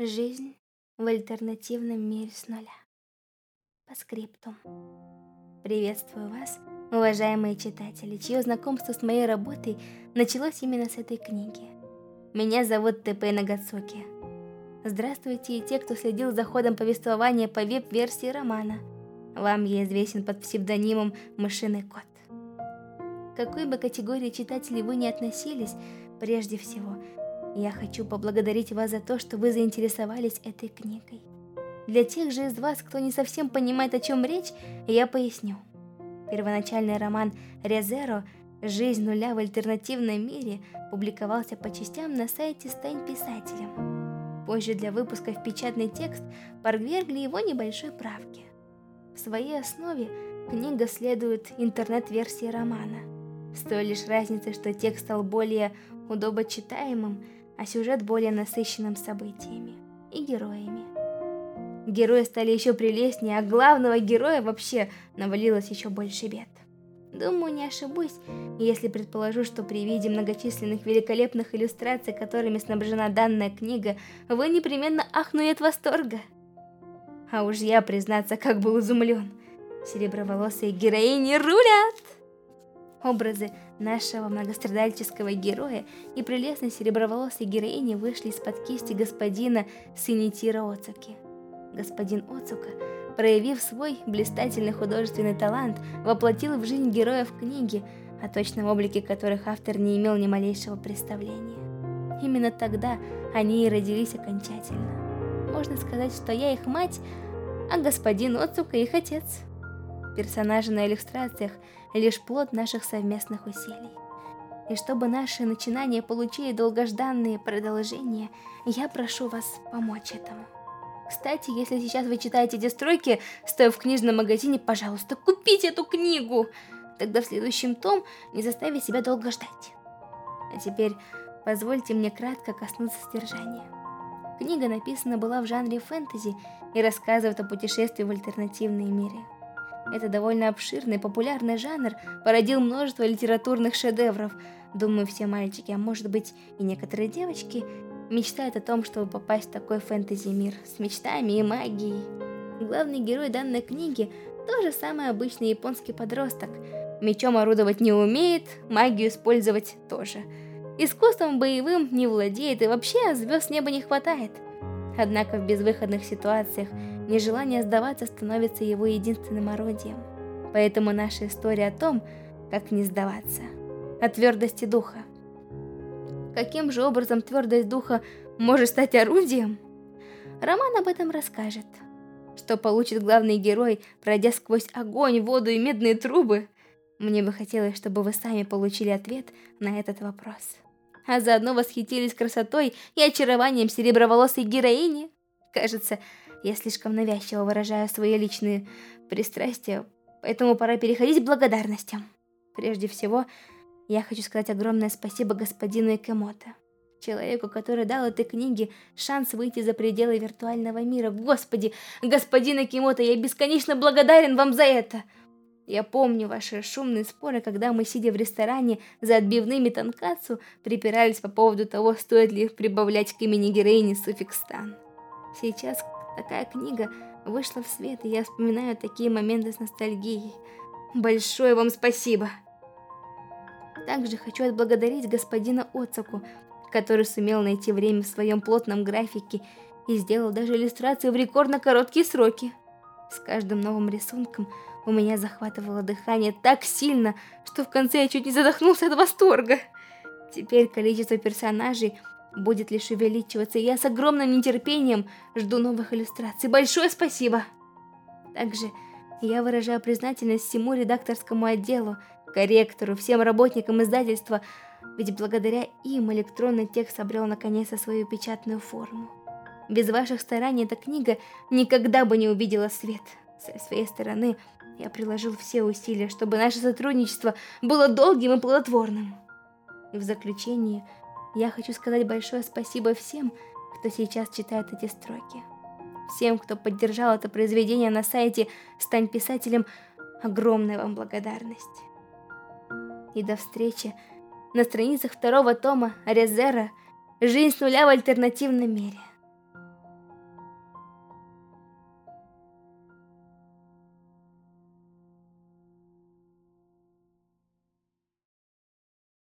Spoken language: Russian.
Жизнь в альтернативном мире с нуля. По скриптум. Приветствую вас, уважаемые читатели, чье знакомство с моей работой началось именно с этой книги. Меня зовут ТП Нагацуки. Здравствуйте и те, кто следил за ходом повествования по веб-версии романа. Вам я известен под псевдонимом «Мышиный кот». К какой бы категории читателей вы ни относились, прежде всего – я хочу поблагодарить вас за то, что вы заинтересовались этой книгой. Для тех же из вас, кто не совсем понимает, о чем речь, я поясню. Первоначальный роман «Резеро. Жизнь нуля в альтернативном мире» публиковался по частям на сайте «Стань писателем». Позже для выпуска в печатный текст подвергли его небольшой правке. В своей основе книга следует интернет-версии романа, с той лишь разницей, что текст стал более удобочитаемым, а сюжет более насыщенным событиями и героями. Герои стали еще прелестнее, а главного героя вообще навалилось еще больше бед. Думаю, не ошибусь, если предположу, что при виде многочисленных великолепных иллюстраций, которыми снабжена данная книга, вы непременно ахнули от восторга. А уж я, признаться, как был изумлен. Сереброволосые героини рулят! Образы нашего многострадальческого героя и прелестной сереброволосой героини вышли из-под кисти господина Синитира Оцуки. Господин Оцука, проявив свой блистательный художественный талант, воплотил в жизнь героев книги, о точном облике которых автор не имел ни малейшего представления. Именно тогда они и родились окончательно. Можно сказать, что я их мать, а господин Оцука их отец. Персонажи на иллюстрациях – лишь плод наших совместных усилий. И чтобы наши начинания получили долгожданные продолжения, я прошу вас помочь этому. Кстати, если сейчас вы читаете эти строки, стоя в книжном магазине, пожалуйста, купите эту книгу! Тогда в следующем том не заставить себя долго ждать. А теперь позвольте мне кратко коснуться содержания. Книга написана была в жанре фэнтези и рассказывает о путешествии в альтернативные миры. Это довольно обширный, популярный жанр, породил множество литературных шедевров. Думаю, все мальчики, а может быть и некоторые девочки, мечтают о том, чтобы попасть в такой фэнтези-мир с мечтами и магией. Главный герой данной книги тоже самый обычный японский подросток. Мечом орудовать не умеет, магию использовать тоже. Искусством боевым не владеет и вообще звезд неба не хватает. Однако в безвыходных ситуациях нежелание сдаваться становится его единственным орудием. Поэтому наша история о том, как не сдаваться. О твердости духа. Каким же образом твердость духа может стать орудием? Роман об этом расскажет. Что получит главный герой, пройдя сквозь огонь, воду и медные трубы? Мне бы хотелось, чтобы вы сами получили ответ на этот вопрос. А заодно восхитились красотой и очарованием сереброволосой героини. Кажется, я слишком навязчиво выражаю свои личные пристрастия, поэтому пора переходить к благодарностям. Прежде всего, я хочу сказать огромное спасибо господину Экемото, человеку, который дал этой книге шанс выйти за пределы виртуального мира. Господи, господин Экемото, я бесконечно благодарен вам за это! Я помню ваши шумные споры, когда мы, сидя в ресторане за отбивными тонкацу, припирались по поводу того, стоит ли прибавлять к имени героини суффикс «стан». Сейчас Такая книга вышла в свет, и я вспоминаю такие моменты с ностальгией. Большое вам спасибо! Также хочу отблагодарить господина Оцаку, который сумел найти время в своем плотном графике и сделал даже иллюстрации в рекордно короткие сроки. С каждым новым рисунком у меня захватывало дыхание так сильно, что в конце я чуть не задохнулся от восторга. Теперь количество персонажей будет лишь увеличиваться, и я с огромным нетерпением жду новых иллюстраций. Большое спасибо! Также я выражаю признательность всему редакторскому отделу, корректору, всем работникам издательства, ведь благодаря им электронный текст обрел наконец-то свою печатную форму. Без ваших стараний эта книга никогда бы не увидела свет. Со своей стороны, я приложил все усилия, чтобы наше сотрудничество было долгим и плодотворным. И в заключение я хочу сказать большое спасибо всем, кто сейчас читает эти строки. Всем, кто поддержал это произведение на сайте «Стань писателем», огромная вам благодарность. И до встречи на страницах второго тома Резера «Жизнь с нуля в альтернативном мире».